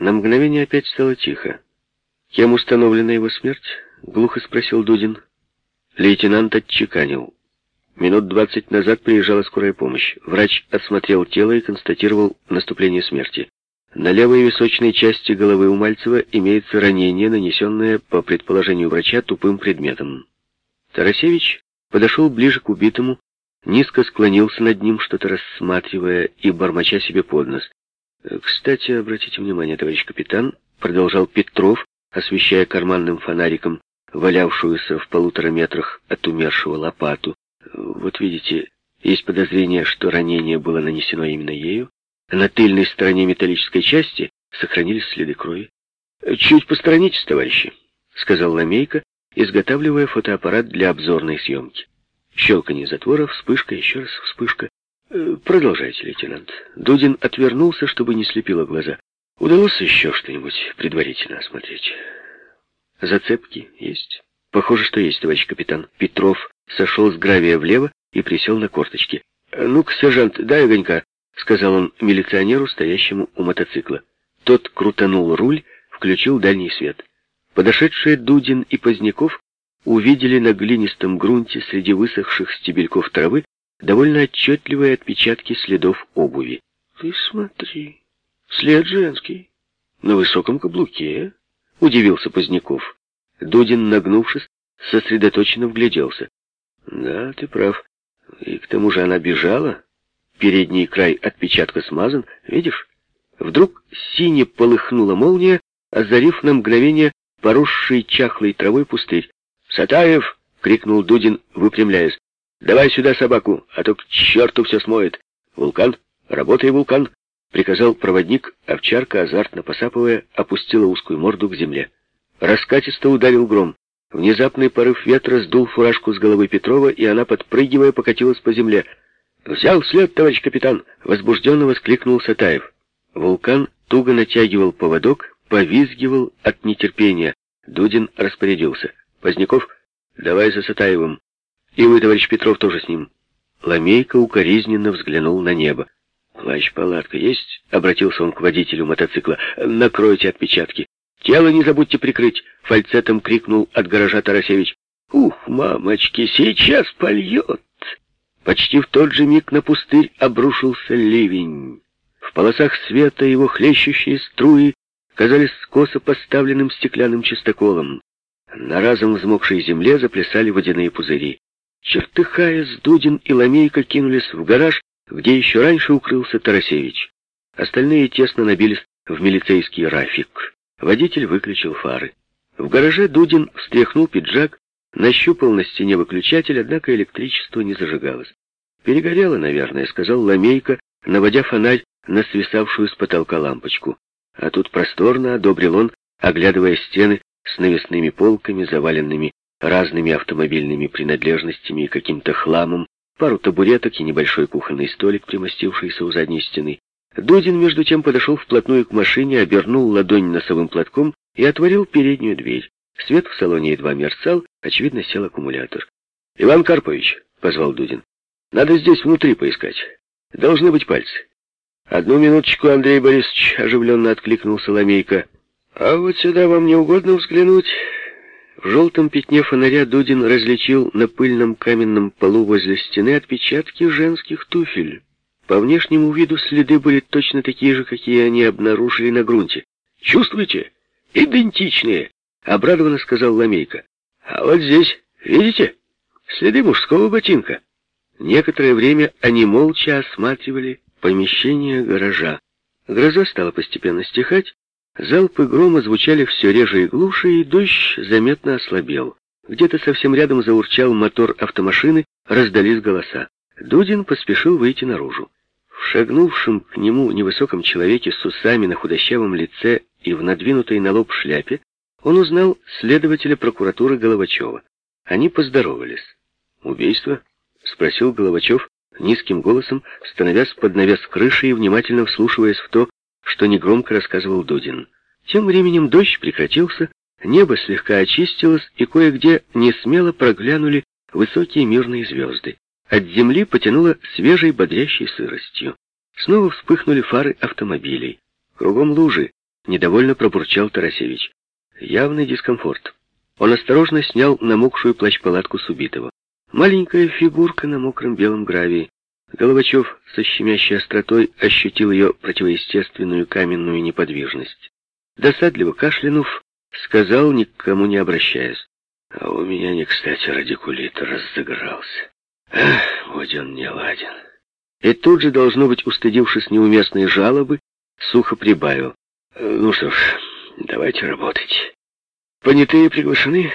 На мгновение опять стало тихо. «Кем установлена его смерть?» — глухо спросил Дудин. Лейтенант отчеканил. Минут двадцать назад приезжала скорая помощь. Врач осмотрел тело и констатировал наступление смерти. На левой височной части головы у Мальцева имеется ранение, нанесенное, по предположению врача, тупым предметом. Тарасевич подошел ближе к убитому, низко склонился над ним, что-то рассматривая и бормоча себе под нос. «Кстати, обратите внимание, товарищ капитан», — продолжал Петров, освещая карманным фонариком валявшуюся в полутора метрах от умершего лопату. Вот видите, есть подозрение, что ранение было нанесено именно ею. На тыльной стороне металлической части сохранились следы крови. «Чуть посторонитесь, товарищи», — сказал Ламейко, изготавливая фотоаппарат для обзорной съемки. Щелканье затвора, вспышка, еще раз вспышка. «Э, «Продолжайте, лейтенант». Дудин отвернулся, чтобы не слепило глаза. «Удалось еще что-нибудь предварительно осмотреть?» «Зацепки есть?» «Похоже, что есть, товарищ капитан». Петров сошел с гравия влево и присел на корточки. «Ну-ка, сержант, дай огонька», — сказал он милиционеру, стоящему у мотоцикла. Тот крутанул руль, включил дальний свет. Подошедшие Дудин и Поздняков увидели на глинистом грунте среди высохших стебельков травы довольно отчетливые отпечатки следов обуви. «Ты смотри, след женский, на высоком каблуке», — удивился Поздняков. Дудин, нагнувшись, сосредоточенно вгляделся. «Да, ты прав. И к тому же она бежала. Передний край отпечатка смазан. Видишь?» Вдруг сине полыхнула молния, озарив на мгновение поросший чахлой травой пустырь. «Сатаев!» — крикнул Дудин, выпрямляясь. «Давай сюда собаку, а то к черту все смоет!» «Вулкан! Работай, вулкан!» — приказал проводник. Овчарка, азартно посапывая, опустила узкую морду к земле. Раскатисто ударил гром. Внезапный порыв ветра сдул фуражку с головы Петрова, и она, подпрыгивая, покатилась по земле. «Взял след, товарищ капитан!» — возбужденно воскликнул Сатаев. Вулкан туго натягивал поводок, повизгивал от нетерпения. Дудин распорядился. «Поздняков, давай за Сатаевым. И вы, товарищ Петров, тоже с ним». Ламейка укоризненно взглянул на небо. «Плащ-палатка есть?» — обратился он к водителю мотоцикла. «Накройте отпечатки». «Тело не забудьте прикрыть!» — фальцетом крикнул от гаража Тарасевич. «Ух, мамочки, сейчас польет!» Почти в тот же миг на пустырь обрушился ливень. В полосах света его хлещущие струи казались скосо поставленным стеклянным чистоколом. На разом взмокшей земле заплясали водяные пузыри. Чертыхаясь, Дудин и Ламейка кинулись в гараж, где еще раньше укрылся Тарасевич. Остальные тесно набились в милицейский рафик. Водитель выключил фары. В гараже Дудин встряхнул пиджак, нащупал на стене выключатель, однако электричество не зажигалось. «Перегорело, наверное», — сказал Ламейка, наводя фонарь на свисавшую с потолка лампочку. А тут просторно, одобрил он, оглядывая стены с навесными полками, заваленными разными автомобильными принадлежностями и каким-то хламом, пару табуреток и небольшой кухонный столик, примостившийся у задней стены. Дудин, между тем, подошел вплотную к машине, обернул ладонь носовым платком и отворил переднюю дверь. Свет в салоне едва мерцал, очевидно, сел аккумулятор. «Иван Карпович», — позвал Дудин, — «надо здесь внутри поискать. Должны быть пальцы». «Одну минуточку, Андрей Борисович», — оживленно откликнулся Ламейко. «А вот сюда вам не угодно взглянуть?» В желтом пятне фонаря Дудин различил на пыльном каменном полу возле стены отпечатки женских туфель. По внешнему виду следы были точно такие же, какие они обнаружили на грунте. «Чувствуете? Идентичные!» — обрадованно сказал Ламейка. «А вот здесь, видите? Следы мужского ботинка». Некоторое время они молча осматривали помещение гаража. Гроза стала постепенно стихать, залпы грома звучали все реже и глуше, и дождь заметно ослабел. Где-то совсем рядом заурчал мотор автомашины, раздались голоса. Дудин поспешил выйти наружу. В шагнувшем к нему невысоком человеке с усами на худощавом лице и в надвинутой на лоб шляпе он узнал следователя прокуратуры Головачева. Они поздоровались. «Убийство?» — спросил Головачев низким голосом, становясь под навес крыши и внимательно вслушиваясь в то, что негромко рассказывал Дудин. Тем временем дождь прекратился, небо слегка очистилось, и кое-где несмело проглянули высокие мирные звезды. От земли потянуло свежей бодрящей сыростью. Снова вспыхнули фары автомобилей. Кругом лужи, Недовольно пробурчал Тарасевич. Явный дискомфорт. Он осторожно снял намокшую плащ-палатку с убитого. Маленькая фигурка на мокром белом гравии. Головачев со щемящей остротой ощутил ее противоестественную каменную неподвижность. Досадливо кашлянув, сказал, никому не обращаясь. А у меня не кстати радикулит разыгрался. Ах, вот он не ладен. И тут же, должно быть, устыдившись неуместной жалобы, сухо прибавил. Ну что ж, давайте работать. Понятые приглашены.